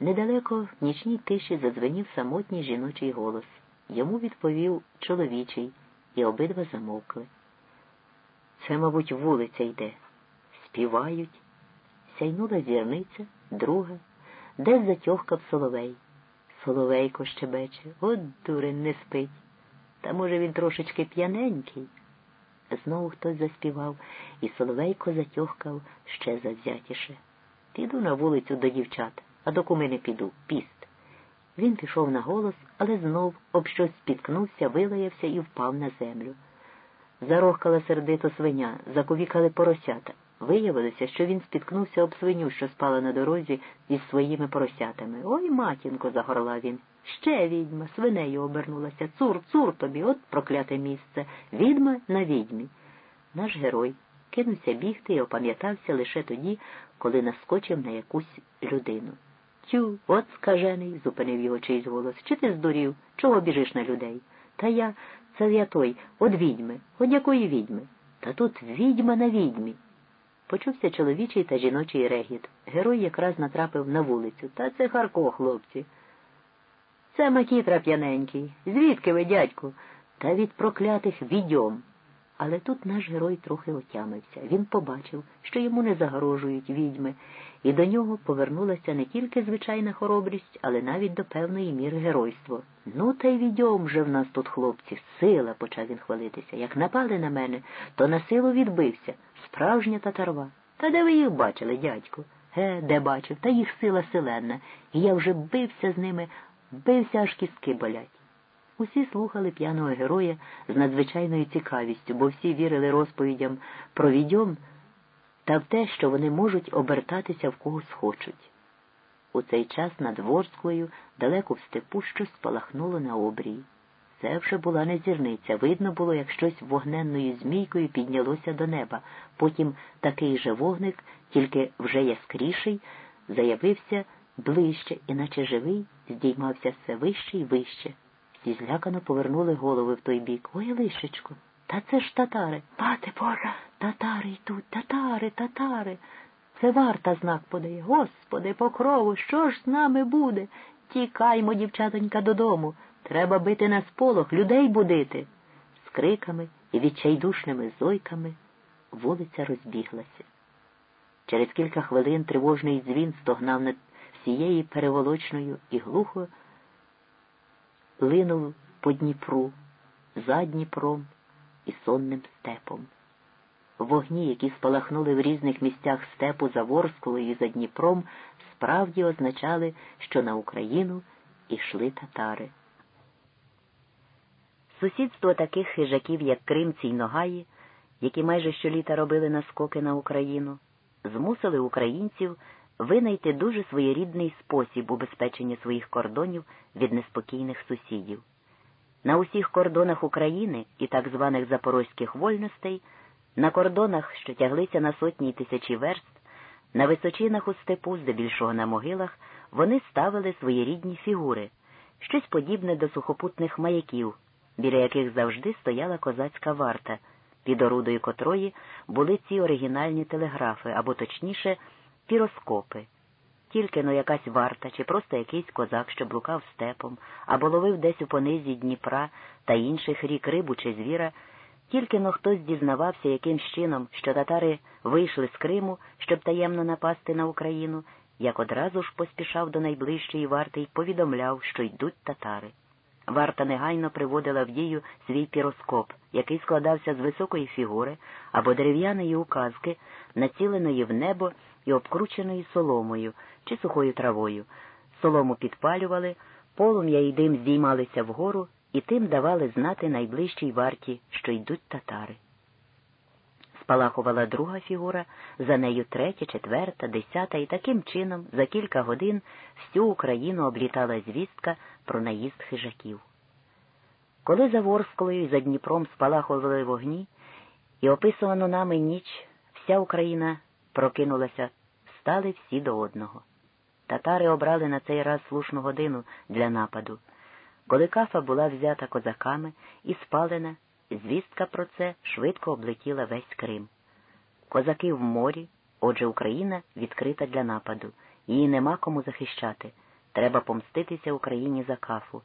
Недалеко в нічній тиші задзвенів самотній жіночий голос. Йому відповів чоловічий, і обидва замовкли. Це, мабуть, вулиця йде. Співають. Сяйнула зірниця, друга, десь затьохкав соловей. Соловейко щебече, от дурень не спить. Та, може, він трошечки п'яненький. Знову хтось заспівав, і Соловейко затьохкав ще завзятіше. Піду на вулицю до дівчат, а до куми не піду, піст. Він пішов на голос, але знов об щось спіткнувся, вилаявся і впав на землю. Зарохкала сердито свиня, заковікали поросята. Виявилося, що він спіткнувся об свиню, що спала на дорозі із своїми поросятами. Ой, матінко, загорла він. Ще відьма, свинею обернулася. Цур, цур тобі, от прокляте місце. Відьма на відьмі. Наш герой кинувся бігти і опам'ятався лише тоді, коли наскочив на якусь людину. Тю, от скажений, зупинив його чийсь голос. Чи ти здурів? Чого біжиш на людей? Та я, це я той, от відьми, от якої відьми? Та тут відьма на відьмі. Почувся чоловічий та жіночий регіт. Герой якраз натрапив на вулицю. Та це Харко, хлопці. Це Макітра п'яненький. Звідки ви, дядьку? Та від проклятих відьом. Але тут наш герой трохи отямився. Він побачив, що йому не загрожують відьми, і до нього повернулася не тільки звичайна хоробрість, але навіть до певної міри геройство. Ну, та й відьом же в нас тут, хлопці, сила, почав він хвалитися. Як напали на мене, то на силу відбився. Справжня татарва. Та де ви їх бачили, дядьку? Ге, де бачив, та їх сила селенна, і я вже бився з ними, бився, аж кістки болять. Усі слухали п'яного героя з надзвичайною цікавістю, бо всі вірили розповідям про відьом та в те, що вони можуть обертатися в когось хочуть. У цей час над Ворсклою, далеко в степу, щось спалахнуло на обрії. Це вже була не зірниця. Видно було, як щось вогненною змійкою піднялося до неба. Потім такий же вогник, тільки вже яскріший, заявився ближче, іначе живий, здіймався все вище і вище. Всі злякано повернули голови в той бік. Ой, лишечко, та це ж татари. Пати Божа, татари йдуть, татари, татари. Це варта знак подає. Господи, покрову, що ж з нами буде? Тікаймо, дівчатонька, додому. Треба бити на сполох, людей будити. З криками і відчайдушними зойками вулиця розбіглася. Через кілька хвилин тривожний дзвін стогнав над всією переволочною і глухо линув по Дніпру, за Дніпром і сонним степом. Вогні, які спалахнули в різних місцях степу за Ворсклою і за Дніпром, справді означали, що на Україну йшли татари. Сусідство таких хижаків, як Кримці й Ногаї, які майже щоліта робили наскоки на Україну, змусили українців винайти дуже своєрідний спосіб убезпечення своїх кордонів від неспокійних сусідів. На усіх кордонах України і так званих запорозьких вольностей, на кордонах, що тяглися на сотні й тисячі верст, на височинах у степу, здебільшого на могилах, вони ставили своєрідні фігури, щось подібне до сухопутних маяків, біля яких завжди стояла козацька варта, під орудою котрої були ці оригінальні телеграфи, або точніше піроскопи. Тільки но якась варта чи просто якийсь козак, що блукав степом, або ловив десь у понизі Дніпра та інших рік рибу чи звіра, тільки но хтось дізнавався якимсь чином, що татари вийшли з Криму, щоб таємно напасти на Україну, як одразу ж поспішав до найближчої варти і повідомляв, що йдуть татари. Варта негайно приводила в дію свій піроскоп, який складався з високої фігури або дерев'яної указки, націленої в небо і обкрученої соломою чи сухою травою. Солому підпалювали, полум'я і дим здіймалися вгору і тим давали знати найближчій варті, що йдуть татари. Спалахувала друга фігура, за нею третя, четверта, десята, і таким чином за кілька годин всю Україну облітала звістка про наїзд хижаків. Коли за Ворсклою і за Дніпром спалахували вогні, і описувано нами ніч, вся Україна прокинулася, стали всі до одного. Татари обрали на цей раз слушну годину для нападу. Коли кафа була взята козаками і спалена, звістка про це швидко облетіла весь Крим. Козаки в морі, отже Україна відкрита для нападу, її нема кому захищати. Треба помститися Україні за кафу.